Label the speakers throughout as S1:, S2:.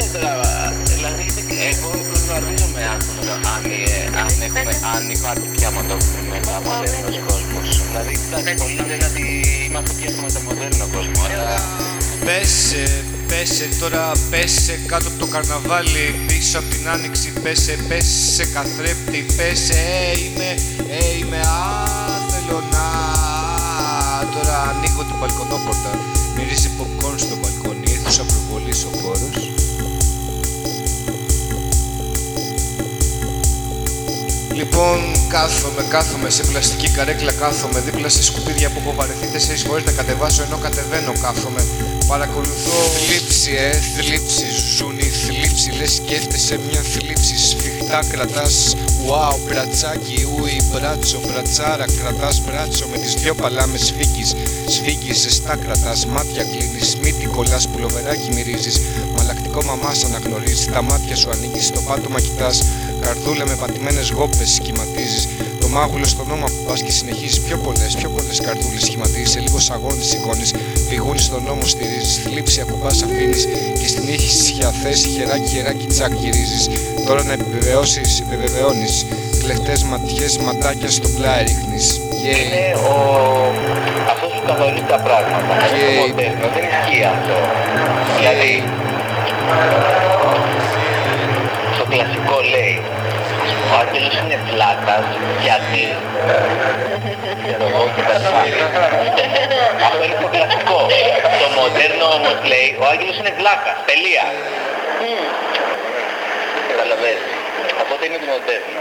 S1: ρε τώρα, δηλαδή εγώ γνωρίζομαι αν, αν, ε, αν, έχουμε, αν υπάρχει πια μοντόφιλμα μοντέρνος κόσμος. Δηλαδή, εντάξει, πολλοί λένε ότι είμαστε πια στο μοντέρνο κόσμο, αλλά...
S2: Πέσε, πέσε τώρα, πέσε κάτω από το καρναβάλι Πίσω από την άνοιξη, πέσε, πέσε καθρέπτη Πέσε, ε, είμαι, ε, είμαι, α, θέλω να Τώρα ανοίγω την μπαλκονόπορτα Μυρίζει popcorn στο Λοιπόν, κάθομαι, κάθομαι σε πλαστική καρέκλα, κάθομαι δίπλα σε σκουπίδια που έχω βαρεθεί τέσσερις φορές να κατεβάσω ενώ κατεβαίνω, κάθομαι. Παρακολουθώ θλίψη, ε, θλίψη, ζουν η θλίψη, λες σκέφτεσαι μια θλίψη, σφιχτά κρατάς, wow, μπρατσάκι, ούι, μπράτσο, μπρατσάρα, κρατάς μπράτσο με τις δυο παλάμες σφίγγεις, σφίγγεις, ζεστά κρατάς, μάτια κλείνεις, μύτη κολλάς, πουλοβεράκι μυρίζεις, μαλακτικό μαμάς αναγνωρίζεις, τα μάτια σου ανοίγεις, το πάτωμα κοιτάς, καρδούλα με πατημένες γόπες σχηματίζεις, το μάγουλο στον ώμα που πας και συνεχίζεις πιο πολλές, πιο πολλές καρδούλες σχηματίζεις, σε λίγο σαγόνι σηκώνεις, πηγούνι στον νόμο στηρίζεις, θλίψη ακουμπάς αφήνεις και στην ήσυχια θέση χεράκι χεράκι τσακ γυρίζεις. Τώρα να επιβεβαιώσεις, επιβεβαιώνεις, κλεφτές ματιές ματάκια στο πλάι ρίχνεις. Yeah.
S1: Είναι ο... Αυτός σου καθορίζει τα πράγματα.
S2: Και-
S1: Είναι το μοντέρνο, δεν ισχύει αυτό. Δηλαδή, στο κλασικό λέει, ο άγγελος είναι πλάτας γιατί... Ξέρω εγώ και τα λοιπά. Αυτό είναι το κλασικό. Το μοντέρνο όμως λέει, ο άγγελος είναι βλάκας. Τελεία. Καταλαβαίνεις. Οπότε είναι το μοντέρνο.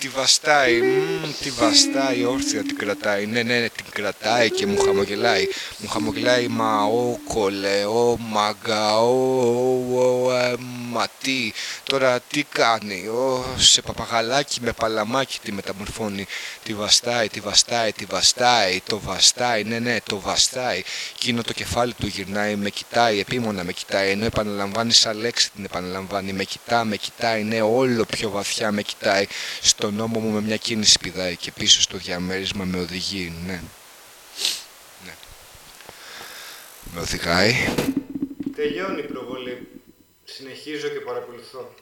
S2: Yay, τη βαστάει, μμμ, τη βαστάει, όρθια την κρατάει, ναι, ναι, ναι, την κρατάει και μου χαμογελάει. Μου χαμογελάει, μα ο κολε, ο μαγκα, ο, ο, ο, ε, μα τι, τώρα τι κάνει, ο, σε παπαγαλάκι με παλαμάκι τη μεταμορφώνει. Τη βαστάει, τη βαστάει, τη βαστάει, το βαστάει, ναι, ναι, το βαστάει. Εκείνο το κεφάλι του γυρνάει, με κοιτάει, επίμονα με κοιτάει, ενώ επαναλαμβάνει σαν λέξη την επαναλαμβάνει. Με κοιτά, με κοιτάει, ναι, όλο πιο βαθιά με κοιτάει. Στον νόμο μου με μια κίνηση πηδάει και πίσω στο διαμέρισμα με οδηγεί, ναι. ναι. Με οδηγάει. Τελειώνει η προβολή. Συνεχίζω και παρακολουθώ.